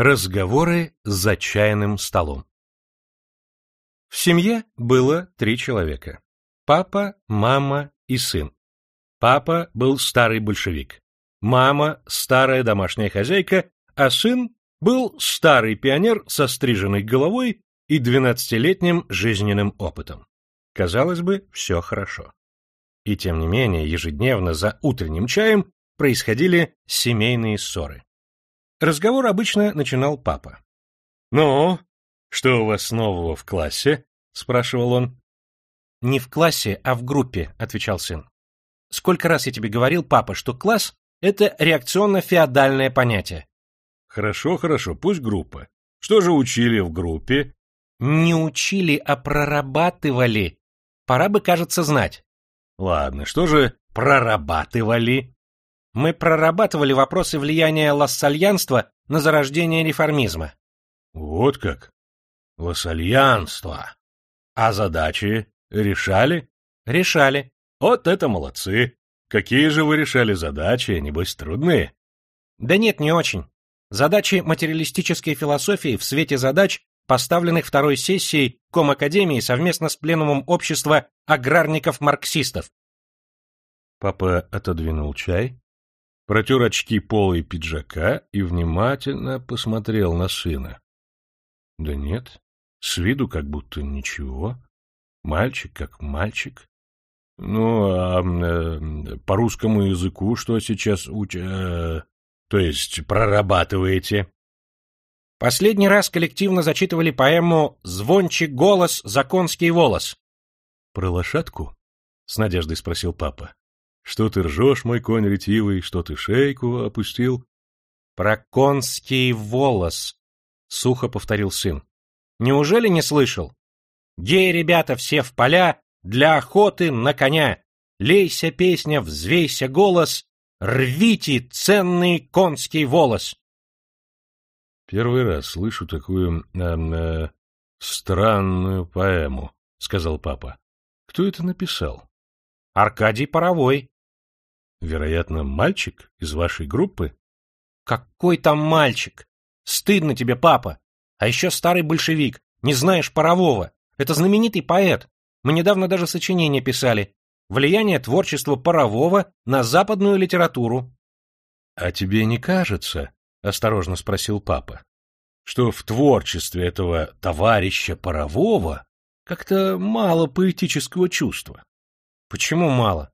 Разговоры за чайным столом. В семье было три человека. Папа, мама и сын. Папа был старый большевик. Мама – старая домашняя хозяйка, а сын был старый пионер со стриженной головой и двенадцатилетним жизненным опытом. Казалось бы, все хорошо. И тем не менее, ежедневно за утренним чаем происходили семейные ссоры. Разговор обычно начинал папа. «Ну, что у вас нового в классе?» — спрашивал он. «Не в классе, а в группе», — отвечал сын. «Сколько раз я тебе говорил, папа, что класс — это реакционно-феодальное понятие?» «Хорошо, хорошо, пусть группа. Что же учили в группе?» «Не учили, а прорабатывали. Пора бы, кажется, знать». «Ладно, что же прорабатывали?» Мы прорабатывали вопросы влияния лассальянства на зарождение реформизма. Вот как? Лассальянство. А задачи решали? Решали. Вот это молодцы. Какие же вы решали задачи, небось трудные? Да нет, не очень. Задачи материалистической философии в свете задач, поставленных второй сессией Комакадемии совместно с Пленумом общества аграрников-марксистов. Папа отодвинул чай, протер очки пола и пиджака и внимательно посмотрел на сына. Да нет, с виду как будто ничего. Мальчик как мальчик. Ну, а э, по русскому языку что сейчас уч... Э, то есть прорабатываете? Последний раз коллективно зачитывали поэму «Звончик голос, законский волос». «Про лошадку?» — с надеждой спросил папа. Что ты ржешь, мой конь ретивый, что ты шейку опустил? — Про конский волос, — сухо повторил сын. — Неужели не слышал? Гей, ребята, все в поля, для охоты на коня. Лейся песня, взвейся голос, рвите ценный конский волос. Первый раз слышу такую э, э, странную поэму, — сказал папа. Кто это написал? Аркадий Паровой. Вероятно, мальчик из вашей группы? Какой там мальчик? Стыдно тебе, папа. А еще старый большевик. Не знаешь Парового. Это знаменитый поэт. Мы недавно даже сочинение писали. Влияние творчества Парового на западную литературу. — А тебе не кажется, — осторожно спросил папа, — что в творчестве этого товарища Парового как-то мало поэтического чувства? — Почему мало?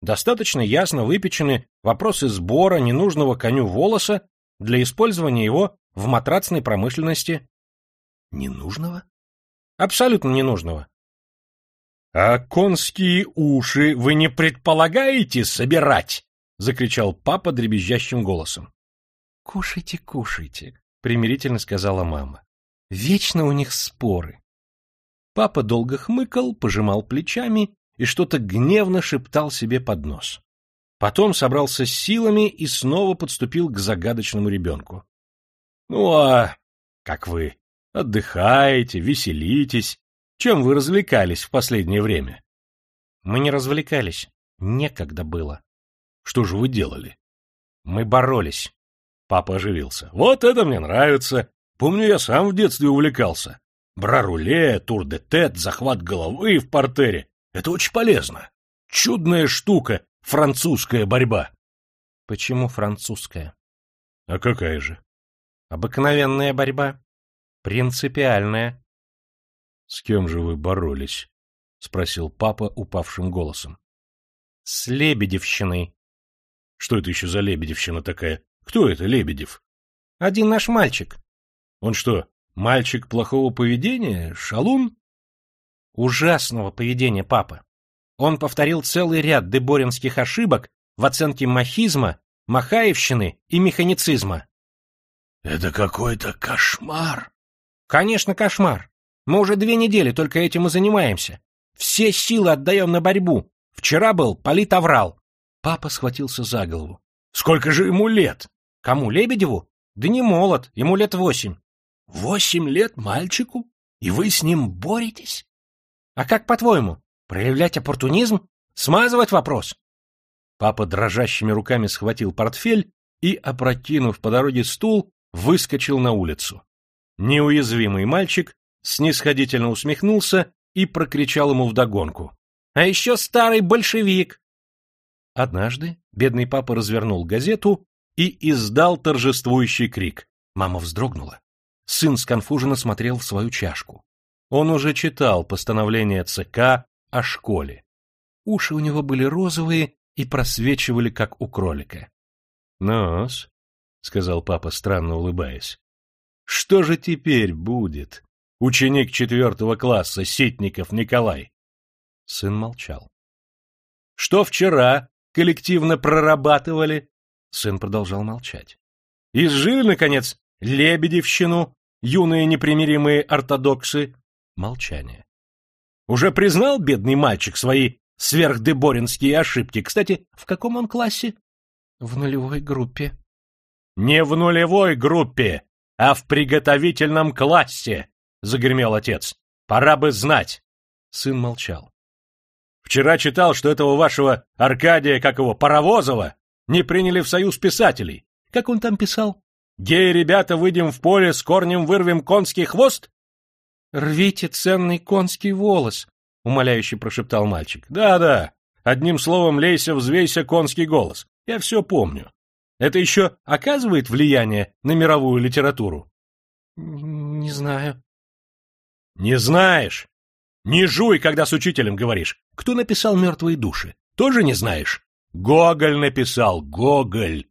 Достаточно ясно выпечены вопросы сбора ненужного коню волоса для использования его в матрацной промышленности. Ненужного? Абсолютно ненужного. А конские уши вы не предполагаете собирать? закричал папа дребезжащим голосом. Кушайте, кушайте, примирительно сказала мама. Вечно у них споры. Папа долго хмыкал, пожимал плечами и что-то гневно шептал себе под нос. Потом собрался с силами и снова подступил к загадочному ребенку. — Ну а как вы? Отдыхаете, веселитесь. Чем вы развлекались в последнее время? — Мы не развлекались. Некогда было. — Что же вы делали? — Мы боролись. Папа оживился. — Вот это мне нравится. Помню, я сам в детстве увлекался. Браруле, тур-де-тет, захват головы в портере. Это очень полезно. Чудная штука, французская борьба. Почему французская? А какая же? Обыкновенная борьба. Принципиальная. С кем же вы боролись? Спросил папа упавшим голосом. С Лебедевщиной. Что это еще за Лебедевщина такая? Кто это Лебедев? Один наш мальчик. Он что, мальчик плохого поведения? Шалун? Ужасного поведения папы. Он повторил целый ряд деборинских ошибок в оценке махизма, махаевщины и механицизма. «Это какой-то кошмар!» «Конечно, кошмар. Мы уже две недели только этим и занимаемся. Все силы отдаем на борьбу. Вчера был политоврал». Папа схватился за голову. «Сколько же ему лет?» «Кому, Лебедеву? Да не молод, ему лет восемь». «Восемь лет мальчику? И вы с ним боретесь?» А как по-твоему? Проявлять оппортунизм? Смазывать вопрос? Папа дрожащими руками схватил портфель и, опрокинув по дороге стул, выскочил на улицу. Неуязвимый мальчик снисходительно усмехнулся и прокричал ему вдогонку. — А еще старый большевик! Однажды бедный папа развернул газету и издал торжествующий крик. Мама вздрогнула. Сын сконфуженно смотрел в свою чашку. Он уже читал постановление ЦК о школе. Уши у него были розовые и просвечивали, как у кролика. — Ну-с, — сказал папа, странно улыбаясь, — что же теперь будет, ученик четвертого класса, Ситников Николай? Сын молчал. — Что вчера коллективно прорабатывали? Сын продолжал молчать. — Изжили, наконец, Лебедевщину, юные непримиримые ортодоксы? Молчание. Уже признал бедный мальчик свои сверхдеборинские ошибки? Кстати, в каком он классе? В нулевой группе. Не в нулевой группе, а в приготовительном классе, загремел отец. Пора бы знать. Сын молчал. Вчера читал, что этого вашего Аркадия, как его, Паровозова, не приняли в союз писателей. Как он там писал? Гей, ребята, выйдем в поле, с корнем вырвем конский хвост? «Рвите ценный конский волос», — умоляюще прошептал мальчик. «Да-да, одним словом, лейся, взвейся конский голос. Я все помню. Это еще оказывает влияние на мировую литературу?» «Не знаю». «Не знаешь? Не жуй, когда с учителем говоришь. Кто написал «Мертвые души»? Тоже не знаешь? Гоголь написал, Гоголь!»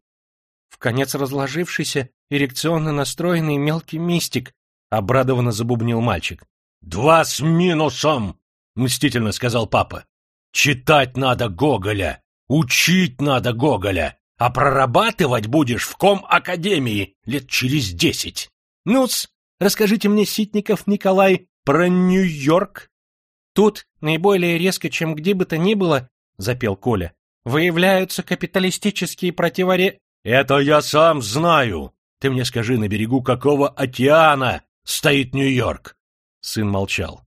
В конец разложившийся, эрекционно настроенный мелкий мистик, — обрадованно забубнил мальчик. «Два с минусом!» — мстительно сказал папа. «Читать надо Гоголя, учить надо Гоголя, а прорабатывать будешь в ком-академии лет через десять. Ну-с, расскажите мне, Ситников Николай, про Нью-Йорк». «Тут наиболее резко, чем где бы то ни было, — запел Коля, — выявляются капиталистические противоре...» «Это я сам знаю. Ты мне скажи, на берегу какого океана стоит Нью-Йорк. Сын молчал.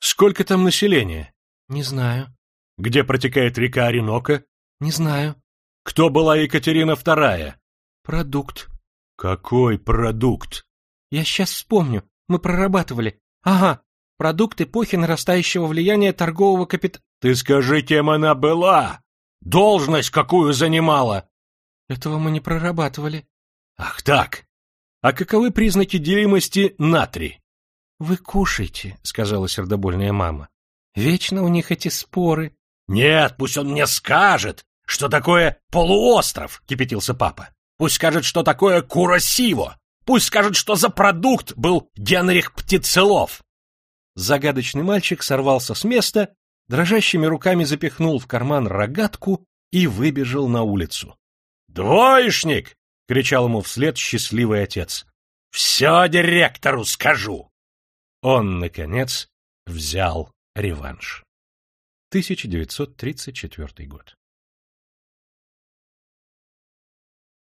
Сколько там населения? Не знаю. Где протекает река Оренока? Не знаю. Кто была Екатерина II? Продукт. Какой продукт? Я сейчас вспомню. Мы прорабатывали. Ага, продукт эпохи нарастающего влияния торгового капитала. Ты скажи, кем она была? Должность какую занимала? Этого мы не прорабатывали. Ах так, а каковы признаки делимости натрий? — Вы кушайте, — сказала сердобольная мама. — Вечно у них эти споры. — Нет, пусть он мне скажет, что такое полуостров, — кипятился папа. Пусть скажет, что такое Куросиво. Пусть скажет, что за продукт был Генрих Птицелов. Загадочный мальчик сорвался с места, дрожащими руками запихнул в карман рогатку и выбежал на улицу. «Двоечник!» — кричал ему вслед счастливый отец. «Все директору скажу!» Он, наконец, взял реванш. 1934 год.